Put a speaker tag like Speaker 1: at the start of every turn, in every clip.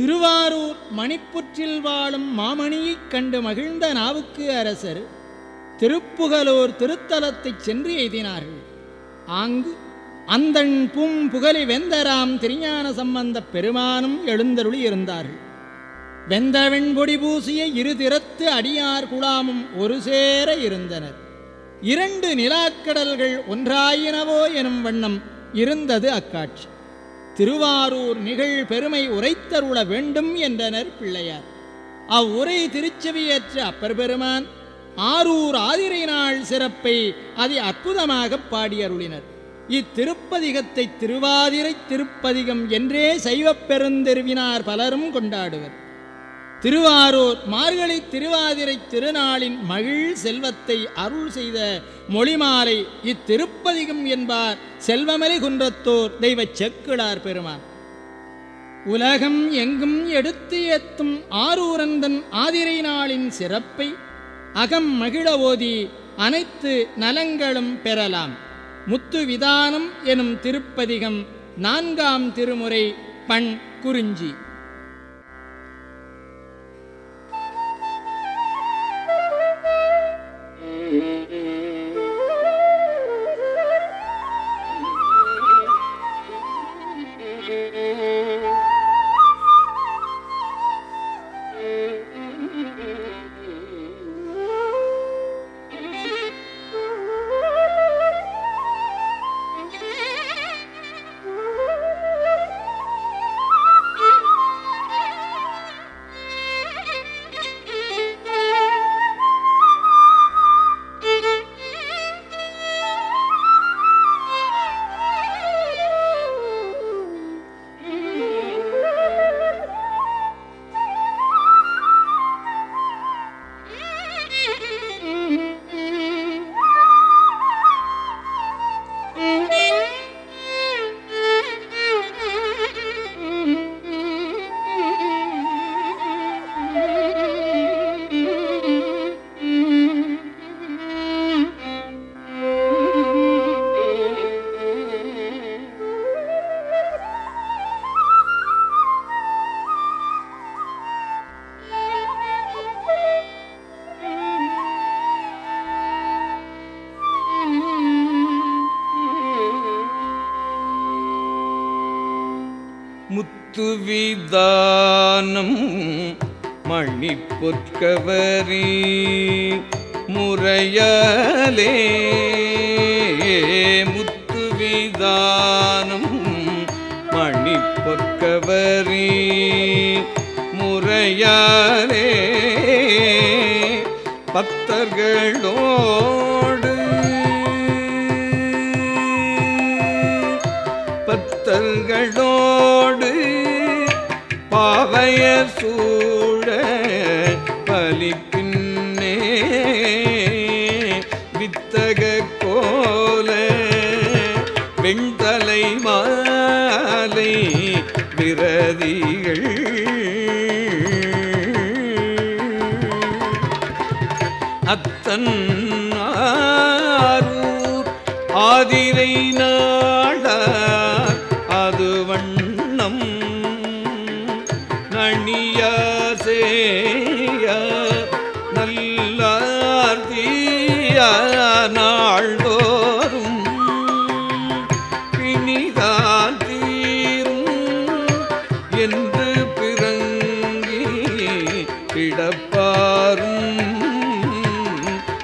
Speaker 1: திருவாரூர் மணிப்புற்றில் வாழும் மாமணியைக் கண்டு மகிழ்ந்த நாவுக்கு அரசர் திருப்புகலூர் திருத்தலத்தைச் சென்று எய்தினார்கள். ஆங்கு அந்தன் பூம் புகழி வெந்தராம் திருஞான சம்பந்தப் பெருமானும் எழுந்தருளி இருந்தார்கள். வெந்தவெண் பொடி பூசிய இரு திறத்து அடியார் குழாமும் ஒரு சேர இருந்தனர். இரண்டு நிலாக்கடல்கள் ஒன்றாயினவோ எனும் வண்ணம் இருந்தது அக்காட்சி. திருவாரூர் நிகழ் பெருமை உரைத்தருள வேண்டும் என்றனர் பிள்ளையார். அவ்வுரை திருச்செவியேற்ற அப்பர் பெருமான் ஆரூர் ஆதிரை நாள் சிறப்பை அதி அற்புதமாகப் பாடியருளினர். இத்திருப்பதிகத்தை திருவாதிரை திருப்பதிகம் என்றே சைவப் பெருந்தெருவினார் பலரும் கொண்டாடுவர். திருவாரூர் மார்கழி திருவாதிரை திருநாளின் மகிழ் செல்வத்தை அருள் செய்த மொழிமாலை இத்திருப்பதிகம் என்பார் செல்வமலை குன்றத்தோர் தெய்வ செக்கிழார் பெருமான். உலகம் எங்கும் எடுத்து ஏத்தும் ஆரூரந்தன் ஆதிரை நாளின் சிறப்பை அகம் மகிழ ஓதி அனைத்து நலங்களும் பெறலாம். முத்து விதானம் எனும் திருப்பதிகம் நான்காம் திருமுறை பண் குறிஞ்சி.
Speaker 2: முத்துவிதானம் மணிப்பொற்கவரி முறையலே முத்துவிதானம் மணி பொற்கவரி முறையாலே பத்தர்களோடு பத்தர்களோடு பாவையர் சூழ பலிப்பின்னே வித்தக கோல வெண்தலை மாலை விரதிகள். அத்தன் ஆதிரை நாள்தோறும் பிணிதான் தீரும் என்று பிறங்கி கிடப்பாரும்.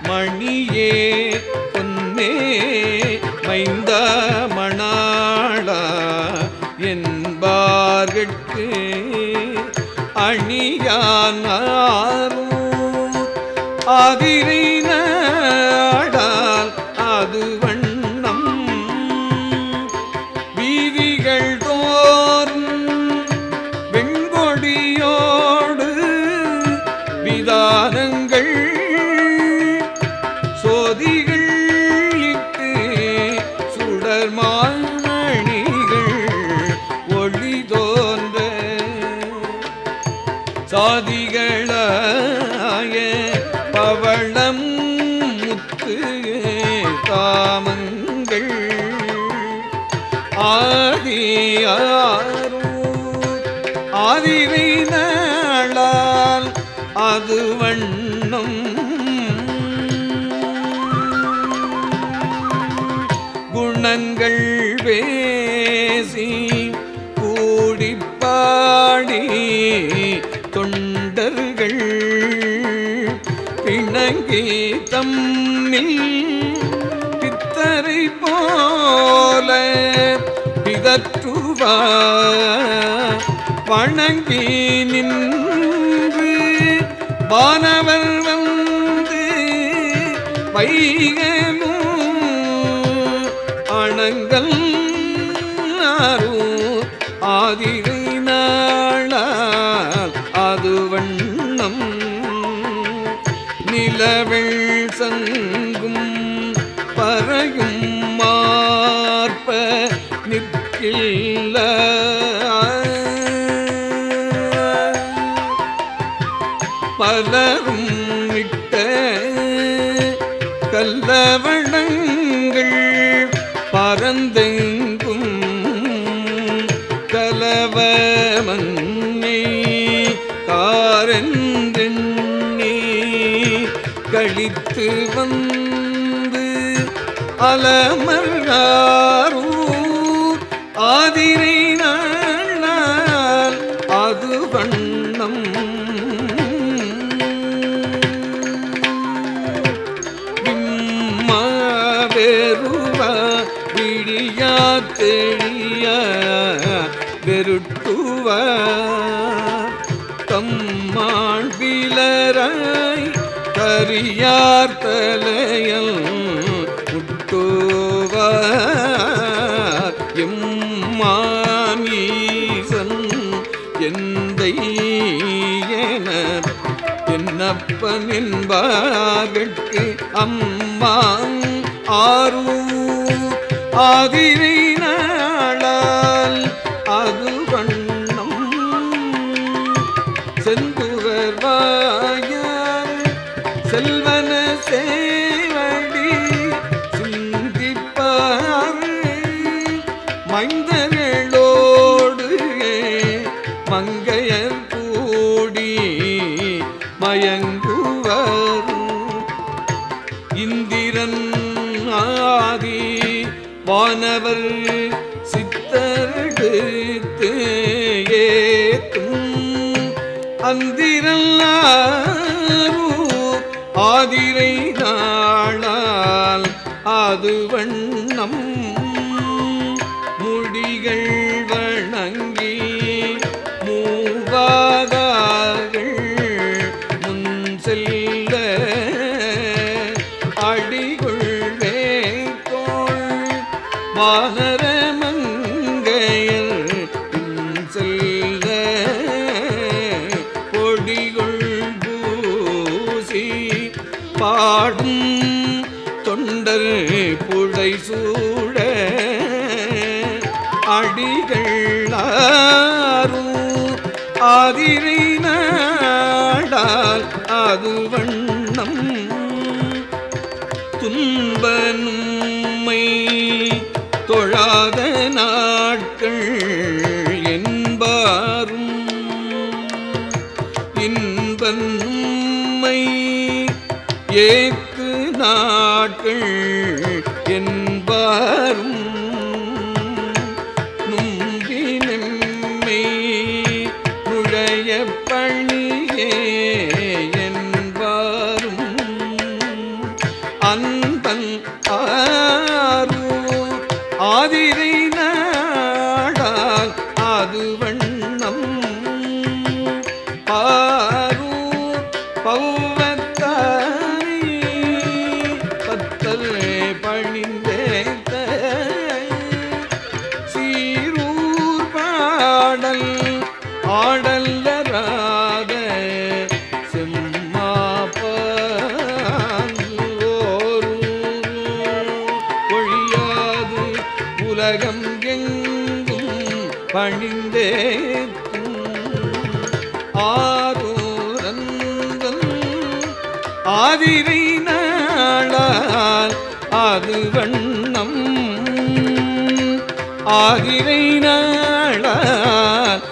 Speaker 2: மணியே பொன்னே மைந்த மணாளா என்பார்கட்கு அணியான ஆதிரை நாளால் அது வண்ணம். குணங்கள் பேசி கூடிப்பாடி தொண்டர்கள் பிணங்கி தம்மில் பித்தரை போல பிதற்றுவார் வணங்கி நின்று வானவர் வந்து வைகமும் அணங்கள் ஆதிரை நாளால் அது வண்ணம் நிலவெள் சங்கும் பறையும் மார்ப இல்ல பலரும் மிட்ட கல்லவணங்கள் பரந்தெங்கும் கலவமன்னை மன்னை கழித்து வந்து அலமர்காரூர் தம்மாள் பிலராய் கரியார் தலையல் முட்டுவ எம்மாமீசன் எந்தை என்னப்பன் என்பார்கட்கு அம்மா ஆரூ ஆதிரை மங்கையர் கூடி மயங்குவர். இந்திரன் ஆதி வானவர் சித்தரெடுத்து ஏத்தும். அந்திரல்லாரூ ஆதிரை நாளால் அதுவன் செல்ல அடிகுள் வேங்கோள் வானர மங்கையர் செல்ல பொடிகுள் பூசி பாடும் தொண்டர் புழை சூழ அடிகள் ஆரும் ஆதிரை வண்ணம் துன்பனும்மை தொழாத நாட்கள் என்பாரும். இன்பன்மை ஏக்கு நாட்கள் என்பாரும். நும்பினம்மை நுழைய பணியே உலகம் எங்கும் பணிந்தேத்தும் ஆரூரந்தன் ஆதிரை நாளால் அது வண்ணம். ஆதிரை நாளால்